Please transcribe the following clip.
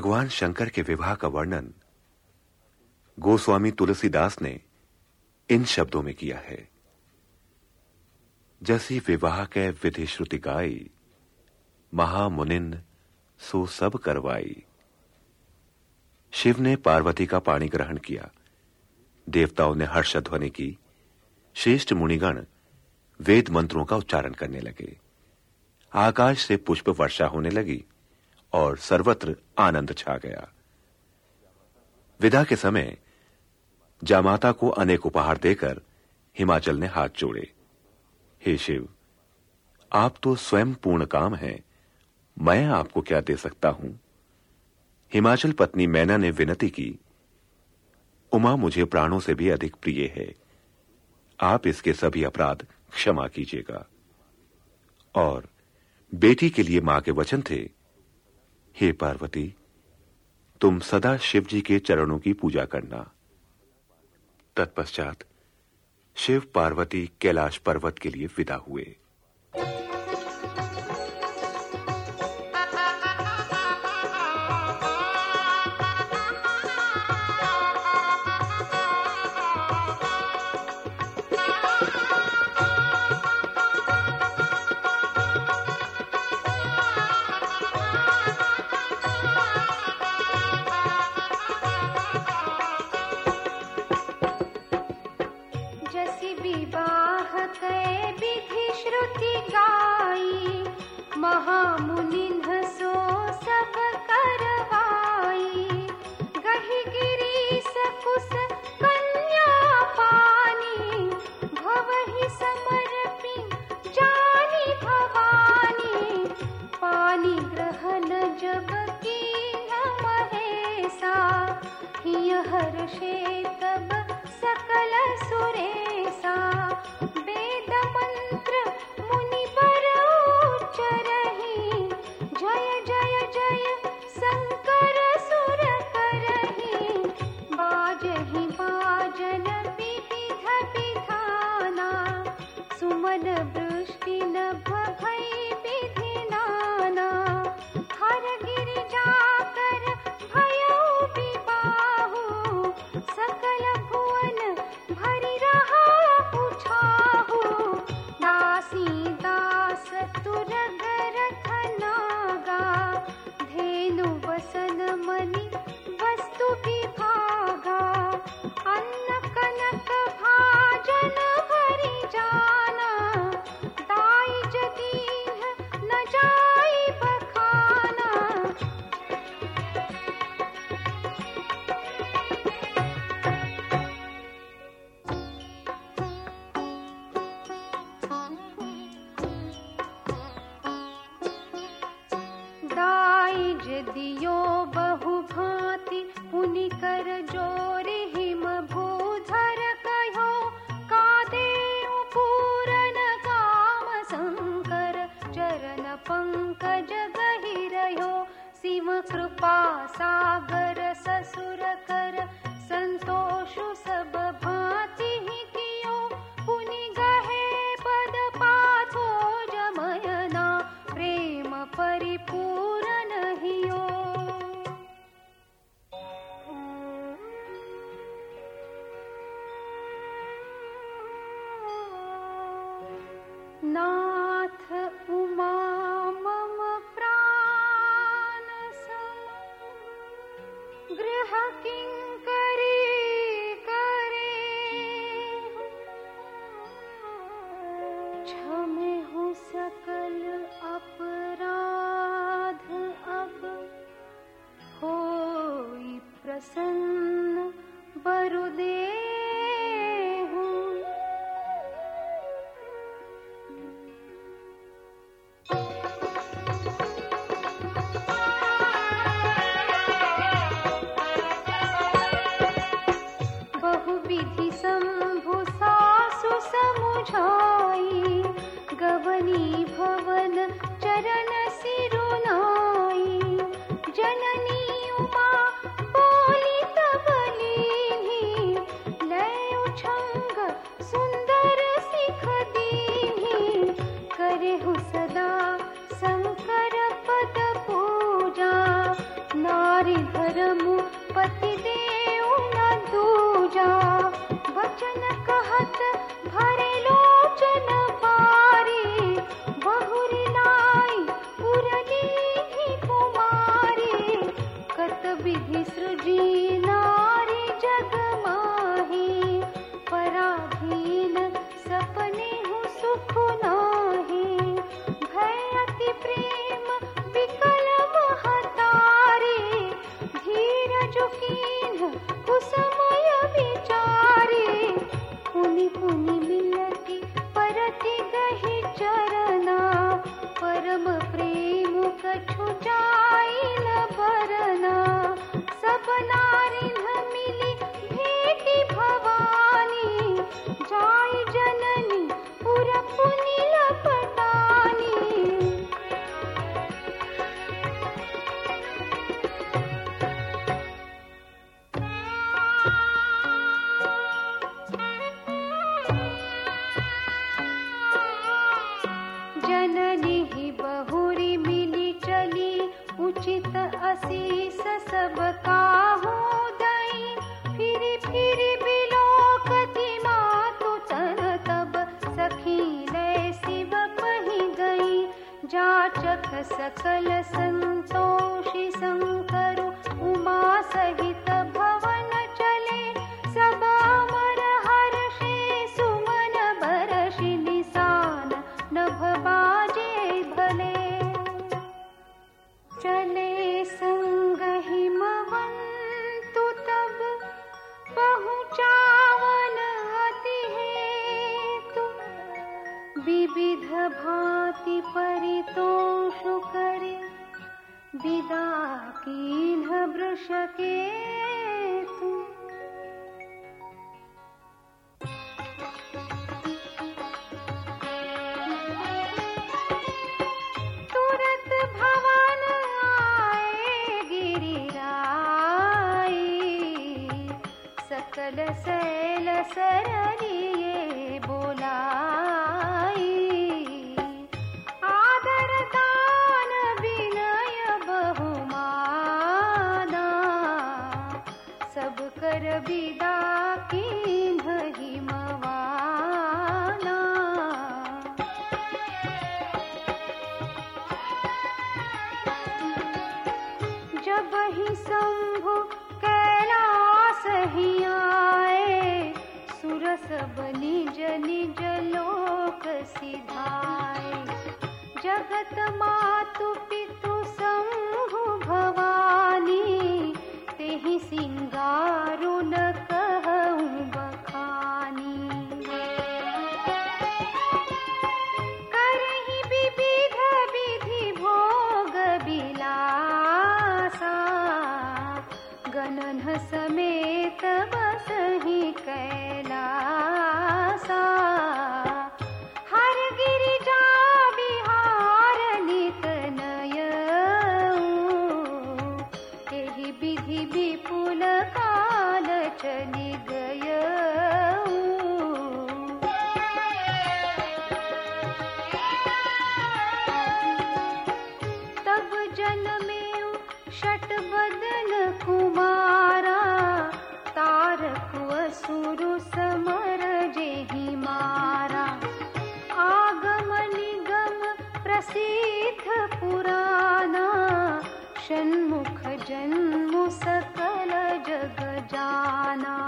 भगवान शंकर के विवाह का वर्णन गोस्वामी तुलसीदास ने इन शब्दों में किया है। जैसी विवाह के विधि श्रुति गाई, महामुनिन सो सब करवाई। शिव ने पार्वती का पाणी ग्रहण किया। देवताओं ने हर्ष ध्वनि की। श्रेष्ठ मुनिगण वेद मंत्रों का उच्चारण करने लगे। आकाश से पुष्प वर्षा होने लगी। और सर्वत्र आनंद छा गया। विदा के समय जामाता को अनेक उपहार देकर हिमाचल ने हाथ जोड़े। हे शिव, आप तो स्वयं पूर्ण काम हैं। मैं आपको क्या दे सकता हूँ? हिमाचल पत्नी मैना ने विनती की, उमा, मुझे प्राणों से भी अधिक प्रिय है। आप इसके सभी अपराध क्षमा कीजिएगा। और बेटी के लिए माँ के वचन थे हे पार्वती, तुम सदा शिव जी के चरणों की पूजा करना। तत्पश्चात शिव पार्वती कैलाश पर्वत के लिए विदा हुए। छाई महा कृपा सागर ससुर कर संतोष सब भाति कियो। पुनि गहे पद पाथो जमयना प्रेम परिपू hacking बुझाई गवनी भवन चरण सिरुनाई। जननी उमा बोली तबली लय उछंग सुंदर सिख दीनी। करे हु सदा शंकर पद पूजा नारी धर्म पति देव rain सकल सन् शम्भु ही आए। सुरस बलि जनि जलोक सिधाए। जगत मातु पितु शी तेहि सिंगार तब सही कर प्रसीथ पुराना षण्मुख जन्म सकल जग जाना।